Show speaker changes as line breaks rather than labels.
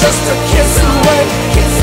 just a kiss away, kiss